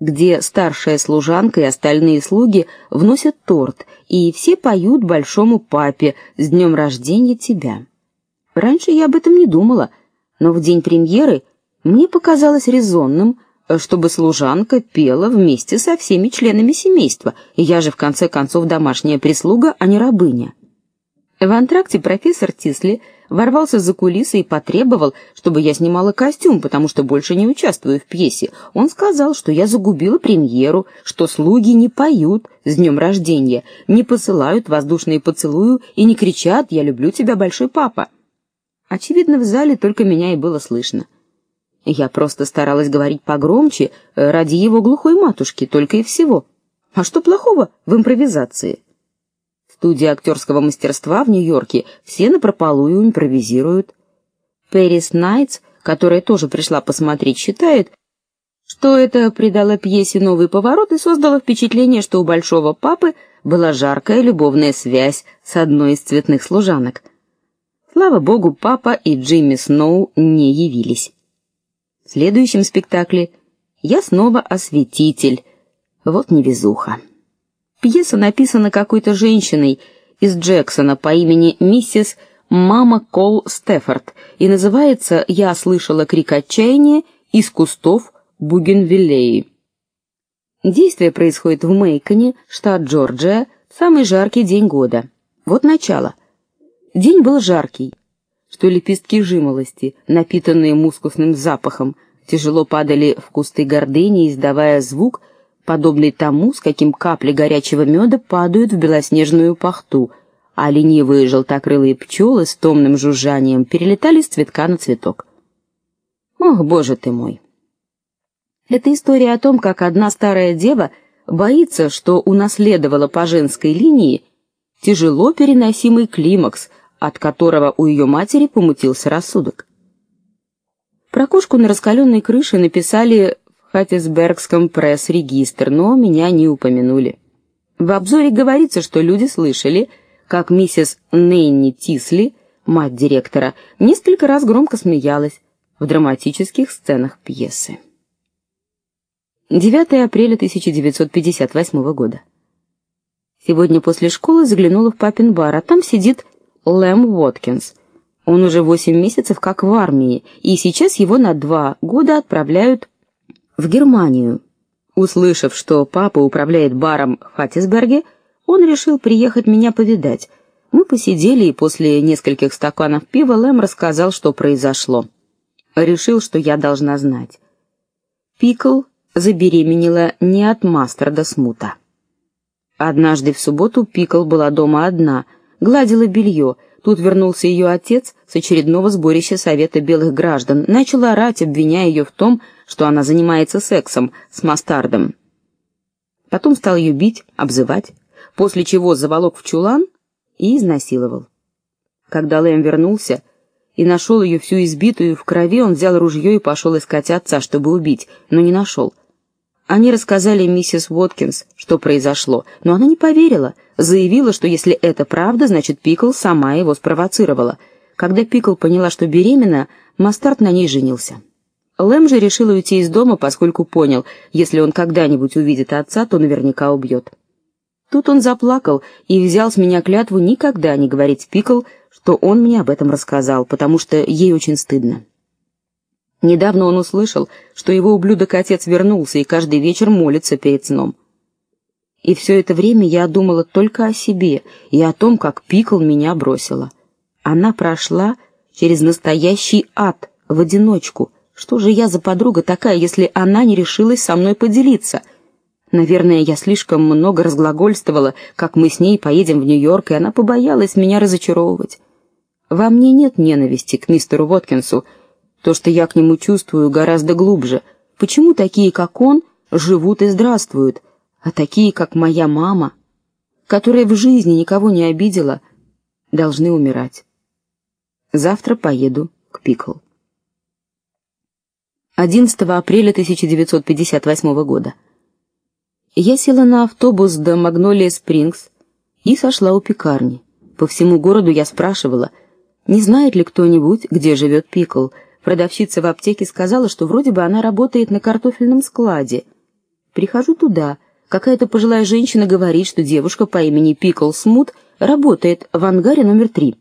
где старшая служанка и остальные слуги вносят торт, и все поют большому папе с днем рождения тебя. Раньше я об этом не думала, но в день премьеры мне показалось резонным, чтобы служанка пела вместе со всеми членами семейства. Я же в конце концов домашняя прислуга, а не рабыня. В антракте профессор Тисли ворвался за кулисы и потребовал, чтобы я снимала костюм, потому что больше не участвую в пьесе. Он сказал, что я загубила премьеру, что слуги не поют с днем рождения, не посылают воздушные поцелуи и не кричат: "Я люблю тебя, большой папа". Очевидно, в зале только меня и было слышно. Я просто старалась говорить погромче э, ради его глухой матушки, только и всего. А что плохого в импровизации? Студии актерского мастерства в Нью-Йорке все напропалую импровизируют. Пэрис Найтс, которая тоже пришла посмотреть, считает, что это придало пьесе новый поворот и создало впечатление, что у большого папы была жаркая любовная связь с одной из цветных служанок. Слава богу, папа и Джимми Сноу не явились. В следующем спектакле я снова осветитель. Вот невезуха. Пьеса написана какой-то женщиной из Джексона по имени миссис Мама Кол Стефорд и называется Я слышала крик отчаяния из кустов бугенвиллеи. Действие происходит в Мейконе, штат Джорджия, самый жаркий день года. Вот начало. День был жаркий что лепестки жимолости, напитанные мускусным запахом, тяжело падали в кусты гордыни, издавая звук, подобный тому, с каким капли горячего меда падают в белоснежную пахту, а ленивые желтокрылые пчелы с томным жужжанием перелетали с цветка на цветок. Ох, боже ты мой. Это история о том, как одна старая дева боится, что унаследовала по женской линии тяжело переносимый климакс, от которого у ее матери помутился рассудок. Про кошку на раскаленной крыше написали Хаттисбергском пресс-регистр, но меня не упомянули. В обзоре говорится, что люди слышали, как миссис Нэнни Тисли, мать директора, несколько раз громко смеялась в драматических сценах пьесы. 9 апреля 1958 года. Сегодня после школы заглянула в папин бар, а там сидит Лэм Уоткинс. Он уже восемь месяцев как в армии, и сейчас его на два года отправляют в Германию. Услышав, что папа управляет баром в Хаттисберге, он решил приехать меня повидать. Мы посидели, и после нескольких стаканов пива Лэм рассказал, что произошло. Решил, что я должна знать. Пикл забеременела не от Мастерда Смута. Однажды в субботу Пикл была дома одна — гладила белье. Тут вернулся ее отец с очередного сборища совета белых граждан, начал орать, обвиняя ее в том, что она занимается сексом с Мастардом. Потом стал ее бить, обзывать, после чего заволок в чулан и изнасиловал. Когда Лэм вернулся и нашел ее всю избитую в крови, он взял ружье и пошел искать отца, чтобы убить, но не нашел. Они рассказали миссис Уоткинс, что произошло, но она не поверила, заявила, что если это правда, значит Пикл сама его спровоцировала. Когда Пикл поняла, что беременна, Мастарт на ней женился. Лэм же решил уйти из дома, поскольку понял, если он когда-нибудь увидит отца, то наверняка убьет. Тут он заплакал и взял с меня клятву никогда не говорить Пикл, что он мне об этом рассказал, потому что ей очень стыдно. Недавно он услышал, что его ублюдок-отец вернулся и каждый вечер молится перед сном. И все это время я думала только о себе и о том, как Пикл меня бросила. Она прошла через настоящий ад в одиночку. Что же я за подруга такая, если она не решилась со мной поделиться? Наверное, я слишком много разглагольствовала, как мы с ней поедем в Нью-Йорк, и она побоялась меня разочаровывать. Во мне нет ненависти к мистеру Воткинсу, то, что я к нему чувствую, гораздо глубже. Почему такие, как он, живут и здравствуют, а такие, как моя мама, которая в жизни никого не обидела, должны умирать? Завтра поеду к Пикл. 11 апреля 1958 года. Я села на автобус до Магнолия Спрингс и сошла у пекарни. По всему городу я спрашивала, не знает ли кто-нибудь, где живет Пикл. Продавщица в аптеке сказала, что вроде бы она работает на картофельном складе. Прихожу туда. Какая-то пожилая женщина говорит, что девушка по имени Пикл Смут работает в ангаре номер три.